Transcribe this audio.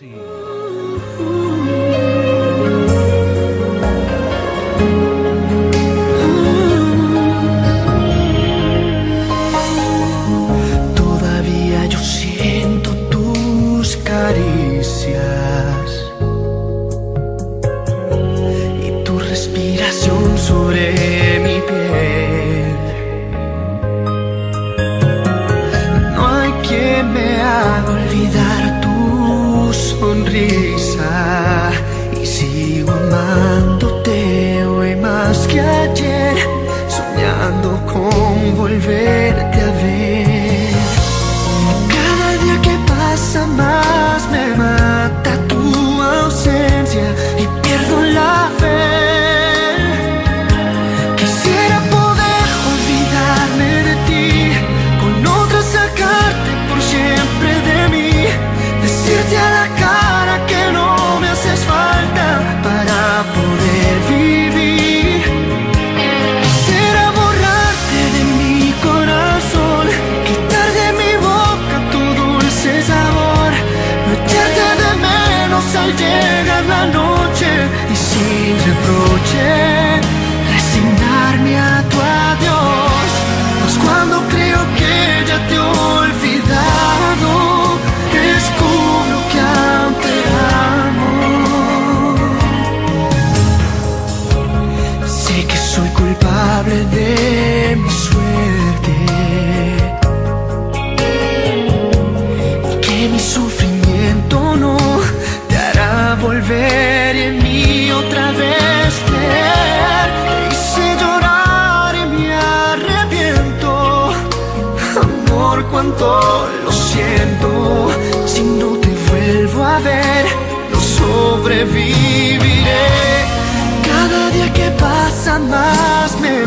scene. y sigo amándote hoy más que ayer, soñando con volverte a ver. sufrimiento no te hará volver en mí otra vez creer. Te hice llorar y me arrepiento. Amor, cuánto lo siento. Si no te vuelvo a ver, no sobreviviré. Cada día que pasa más me